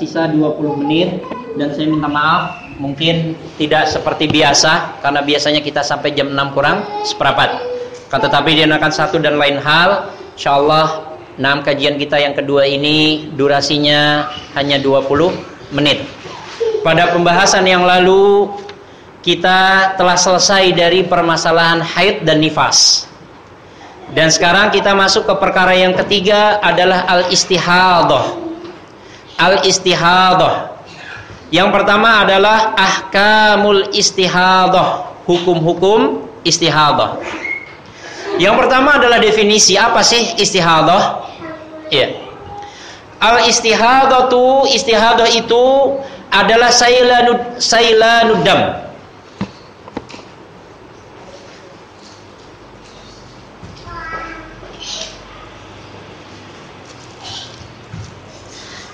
sisa 20 menit dan saya minta maaf mungkin tidak seperti biasa karena biasanya kita sampai jam 6 kurang seperempat. Kan tetapi akan satu dan lain hal, insyaallah Nah, kajian kita yang kedua ini durasinya hanya 20 menit. Pada pembahasan yang lalu kita telah selesai dari permasalahan haid dan nifas. Dan sekarang kita masuk ke perkara yang ketiga adalah al-istihadah. Al-istihadah. Yang pertama adalah ahkamul istihadah, hukum-hukum istihadah. Yang pertama adalah definisi apa sih istihadah? Iya. Al istihadatu istihadah itu adalah sailanud sailanud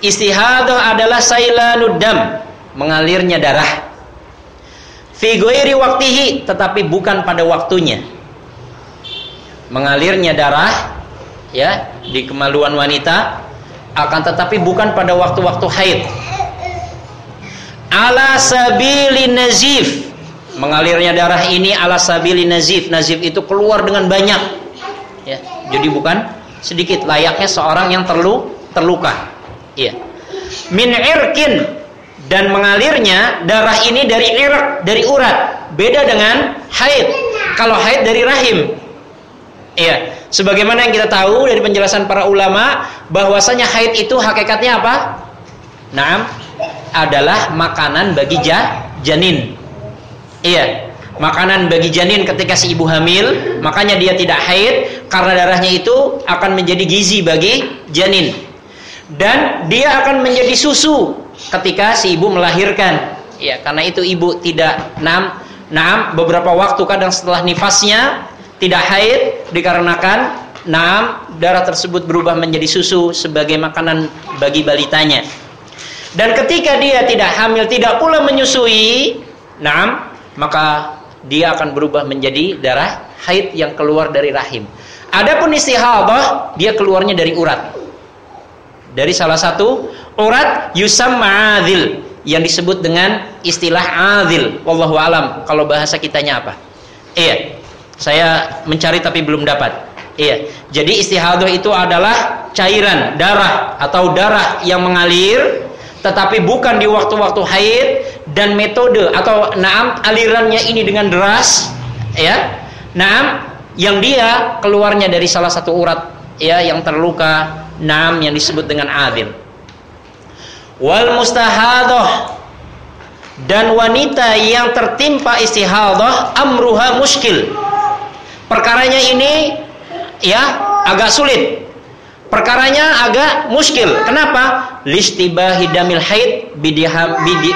Istihadah adalah sailanud dam, mengalirnya darah. Fi waktihi, tetapi bukan pada waktunya. Mengalirnya darah ya di kemaluan wanita akan tetapi bukan pada waktu-waktu haid. Ala sabili nazif. Mengalirnya darah ini ala sabili nazif. Nazif itu keluar dengan banyak. Ya jadi bukan sedikit layaknya seorang yang terlu terluka ya min irkin. Dan mengalirnya darah ini dari irak dari urat. Beda dengan haid. Kalau haid dari rahim. Iya, sebagaimana yang kita tahu dari penjelasan para ulama bahwasanya haid itu hakikatnya apa? Naam, adalah makanan bagi janin. Iya, makanan bagi janin ketika si ibu hamil, makanya dia tidak haid karena darahnya itu akan menjadi gizi bagi janin. Dan dia akan menjadi susu ketika si ibu melahirkan. Ya, karena itu ibu tidak naam, naam beberapa waktu kadang setelah nifasnya tidak haid dikarenakan naam darah tersebut berubah menjadi susu sebagai makanan bagi balitanya. Dan ketika dia tidak hamil, tidak pula menyusui, naam, maka dia akan berubah menjadi darah haid yang keluar dari rahim. Adapun istihadah, dia keluarnya dari urat. Dari salah satu urat yusam ma'adil yang disebut dengan istilah adil. Wallahu alam kalau bahasa kitanya apa? Iya. Saya mencari tapi belum dapat. Iya. Jadi istihadah itu adalah cairan darah atau darah yang mengalir tetapi bukan di waktu-waktu haid dan metode atau naam alirannya ini dengan deras ya. Naam yang dia keluarnya dari salah satu urat ya yang terluka naam yang disebut dengan adil. Wal mustahadah dan wanita yang tertimpa istihadah amruha muskil Perkaranya ini ya agak sulit. Perkaranya agak muskil. Kenapa? Listibahi damil haid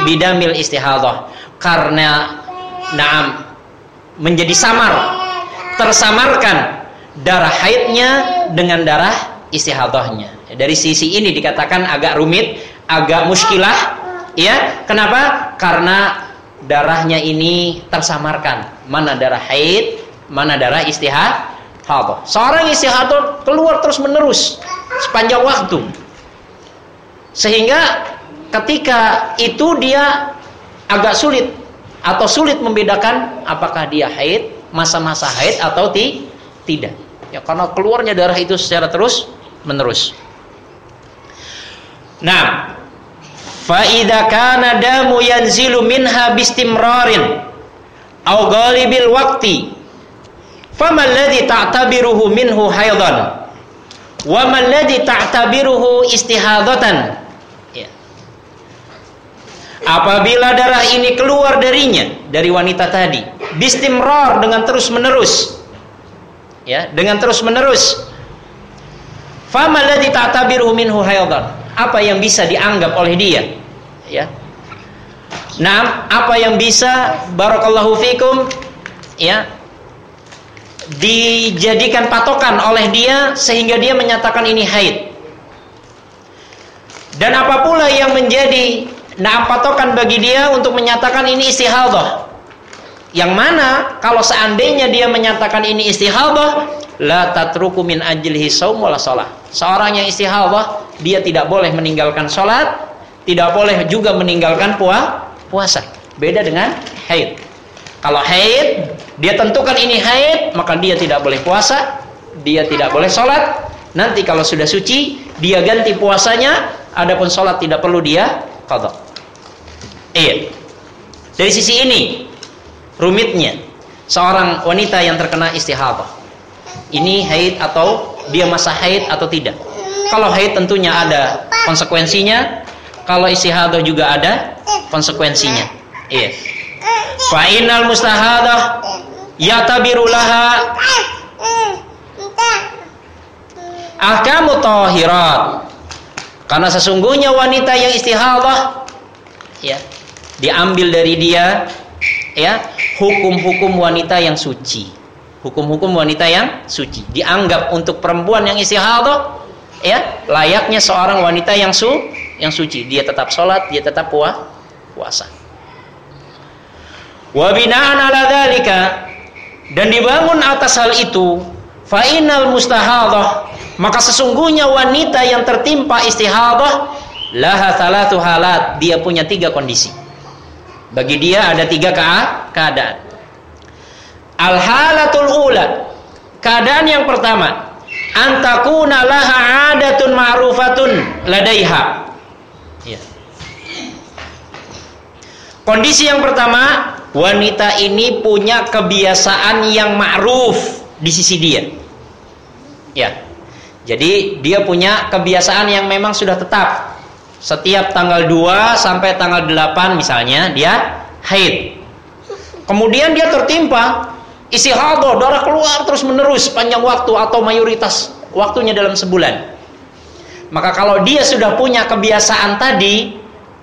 bidamil istihadah. Karena naam menjadi samar, tersamarkan darah haidnya dengan darah istihadahnya. Dari sisi ini dikatakan agak rumit, agak muskilah, ya. Kenapa? Karena darahnya ini tersamarkan. Mana darah haid, mana darah istihad hadah. Seorang istihadah keluar terus menerus sepanjang waktu. Sehingga ketika itu dia agak sulit atau sulit membedakan apakah dia haid, masa-masa haid atau ti tidak. Ya karena keluarnya darah itu secara terus menerus. Nah, fa idza kana damu yanzilu minha bistimrarin au ghalibil waqti Fama alladhi ta'tabiruhu minhu haidan wa ma alladhi ta'tabiruhu istihadatan. Ya. Apabila darah ini keluar darinya dari wanita tadi, bistimrar dengan terus-menerus. Ya, dengan terus-menerus. Fama alladhi ta'tabiruhu minhu haidan. Apa yang bisa dianggap oleh dia? Ya. Nah, apa yang bisa barakallahu fikum ya dijadikan patokan oleh dia sehingga dia menyatakan ini haid. Dan apa pula yang menjadi naam patokan bagi dia untuk menyatakan ini istihadah? Yang mana kalau seandainya dia menyatakan ini istihadah, la tatruku min ajlihi saum wala shalah. Seorang yang istihadah, dia tidak boleh meninggalkan salat tidak boleh juga meninggalkan puasa. Beda dengan haid. Kalau haid, dia tentukan ini haid, maka dia tidak boleh puasa, dia tidak boleh sholat. Nanti kalau sudah suci, dia ganti puasanya, adapun sholat tidak perlu dia qadha. Iya. Dari sisi ini, rumitnya seorang wanita yang terkena istihadah. Ini haid atau dia masa haid atau tidak? Kalau haid tentunya ada konsekuensinya, kalau istihadah juga ada konsekuensinya. Iya. Fa innal mustahadah yatabiru laha ahkamu tahirat. Karena sesungguhnya wanita yang istihadah ya diambil dari dia ya hukum-hukum wanita yang suci. Hukum-hukum wanita yang suci dianggap untuk perempuan yang istihadah ya layaknya seorang wanita yang su yang suci. Dia tetap sholat, dia tetap puasa. Wa bina'an ala dhalika dan dibangun atas hal itu fa'inal mustahadah maka sesungguhnya wanita yang tertimpa istihadah laha salatu halat dia punya tiga kondisi bagi dia ada tiga keadaan al halatul ula keadaan yang pertama antakuna laha adatun ma'rufatun ladaiha ya. kondisi yang pertama wanita ini punya kebiasaan yang ma'ruf di sisi dia. Ya. Jadi dia punya kebiasaan yang memang sudah tetap. Setiap tanggal 2 sampai tanggal 8 misalnya dia haid. Kemudian dia tertimpa isi istihadah, darah keluar terus menerus panjang waktu atau mayoritas waktunya dalam sebulan. Maka kalau dia sudah punya kebiasaan tadi,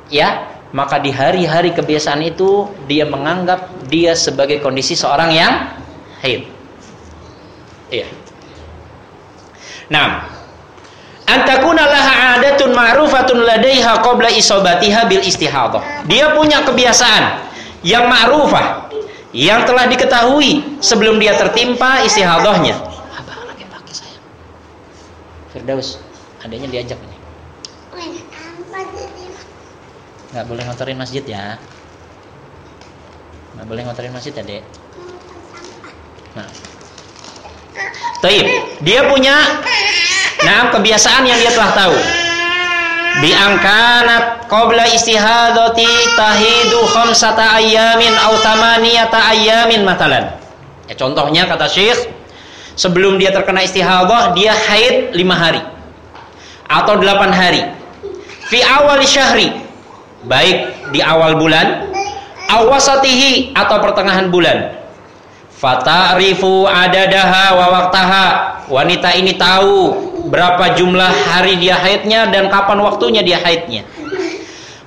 ya maka di hari-hari kebiasaan itu dia menganggap dia sebagai kondisi seorang yang haid. Iya. Nah, antakuna ma'rufatun ladaiha qabla isobatiha bil istihadah. Dia punya kebiasaan yang ma'rufah yang telah diketahui sebelum dia tertimpa istihadahnya. Abang lagi pakai saya. Firdaus, adanya diajak nih nggak boleh ngotorin masjid ya nggak boleh ngotorin masjid ya dek nah Taib. Dia punya nah kebiasaan yang dia telah tahu. Bi angkanat qabla istihadati tahidu khamsata ayamin aw tamaniyata ayamin matalan. Ya contohnya kata Syekh sebelum dia terkena istihadah dia haid lima hari atau delapan hari. Fi awal syahri baik di awal bulan awasatihi atau pertengahan bulan fata'rifu adadaha wa waqtaha wanita ini tahu berapa jumlah hari dia haidnya dan kapan waktunya dia haidnya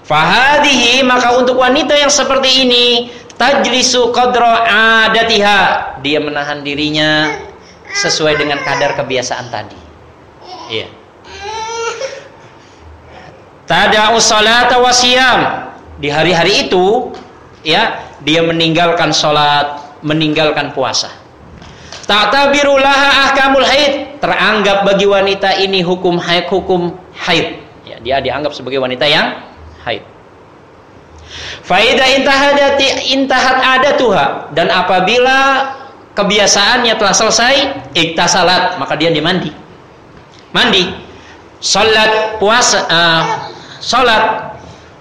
fahadihi maka untuk wanita yang seperti ini tajlisu qadra adatiha dia menahan dirinya sesuai dengan kadar kebiasaan tadi iya. Tada'u salata. Di hari-hari itu ya, dia meninggalkan salat, meninggalkan puasa. Ta'tabiru laha ahkamul haid. Teranggap bagi wanita ini hukum haid, hukum haid. Ya, dia dianggap sebagai wanita yang haid. Faida intahadati intahat adatuha dan apabila kebiasaannya telah selesai, iktasalat, maka dia dimandi. Mandi. Salat puasa uh, salat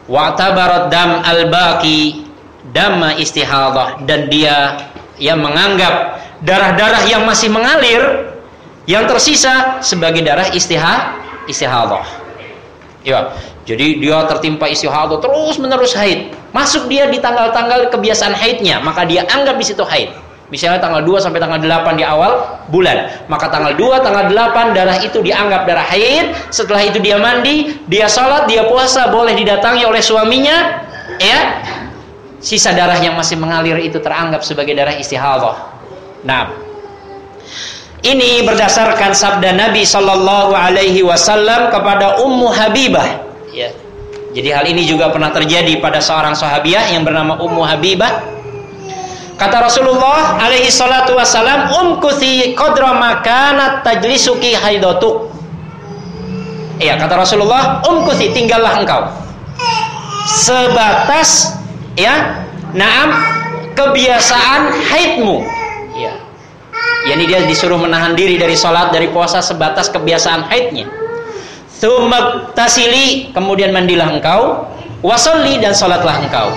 wa tabarat dam al-baqi dama istihadah dan dia yang menganggap darah-darah yang masih mengalir yang tersisa sebagai darah istihah istihadah. Ya, jadi dia tertimpa istihadah terus menerus haid. Masuk dia di tanggal-tanggal kebiasaan haidnya, maka dia anggap di situ haid. Misalnya tanggal 2 sampai tanggal 8 di awal bulan. Maka tanggal 2, tanggal 8 darah itu dianggap darah haid. Setelah itu dia mandi, dia sholat, dia puasa, boleh didatangi oleh suaminya. Ya, sisa darah yang masih mengalir itu teranggap sebagai darah istihadah. Nah, ini berdasarkan sabda Nabi Shallallahu Alaihi Wasallam kepada Ummu Habibah. Ya. Jadi hal ini juga pernah terjadi pada seorang sahabiah yang bernama Ummu Habibah Kata Rasulullah alaihi salatu wassalam, umkuthi qadra makanat tajlisuki haidotuk. Iya, kata Rasulullah, umkuthi tinggallah engkau. sebatas ya naam kebiasaan haidmu ya yakni dia disuruh menahan diri dari sholat dari puasa sebatas kebiasaan haidnya Thumak tasili kemudian mandilah engkau wasolli dan sholatlah engkau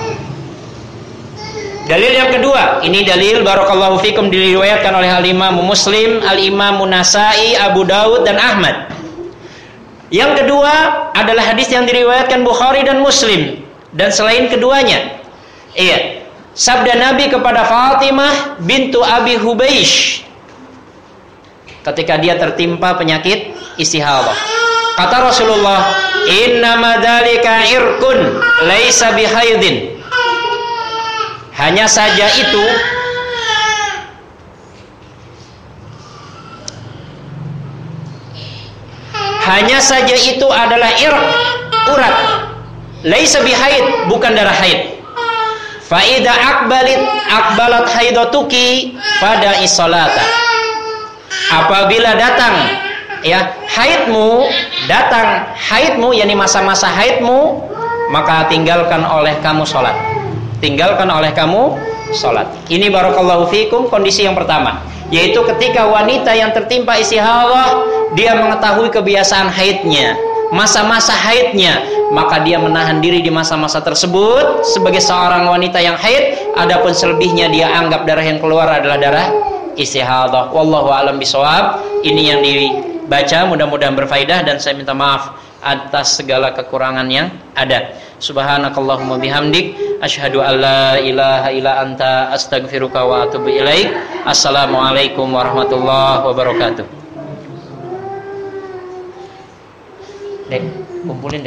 Dalil yang kedua, ini dalil barakallahu fikum diriwayatkan oleh Al-Imam Muslim, Al-Imam Nasai, Abu Daud dan Ahmad. Yang kedua adalah hadis yang diriwayatkan Bukhari dan Muslim dan selain keduanya. Iya. Sabda Nabi kepada Fatimah bintu Abi Hubeish ketika dia tertimpa penyakit istihadah. Kata Rasulullah, "Inna madalika irkun laisa bihaidin." Hanya saja itu hanya saja itu adalah ir urat laisa bihaid bukan darah haid faida akbalit akbalat haidatuki pada isolata apabila datang ya haidmu datang haidmu yakni masa-masa haidmu maka tinggalkan oleh kamu sholat tinggalkan oleh kamu sholat. Ini barakallahu fikum kondisi yang pertama. Yaitu ketika wanita yang tertimpa istihadah, dia mengetahui kebiasaan haidnya, masa-masa haidnya, maka dia menahan diri di masa-masa tersebut sebagai seorang wanita yang haid, adapun selebihnya dia anggap darah yang keluar adalah darah istihadah. Wallahu alam bisawab. Ini yang dibaca mudah-mudahan berfaedah dan saya minta maaf atas segala kekurangan yang ada. Subhanakallahumma bihamdik asyhadu an la ilaha illa anta astaghfiruka wa atubu ilaik. Assalamualaikum warahmatullahi wabarakatuh. Dek, kumpulin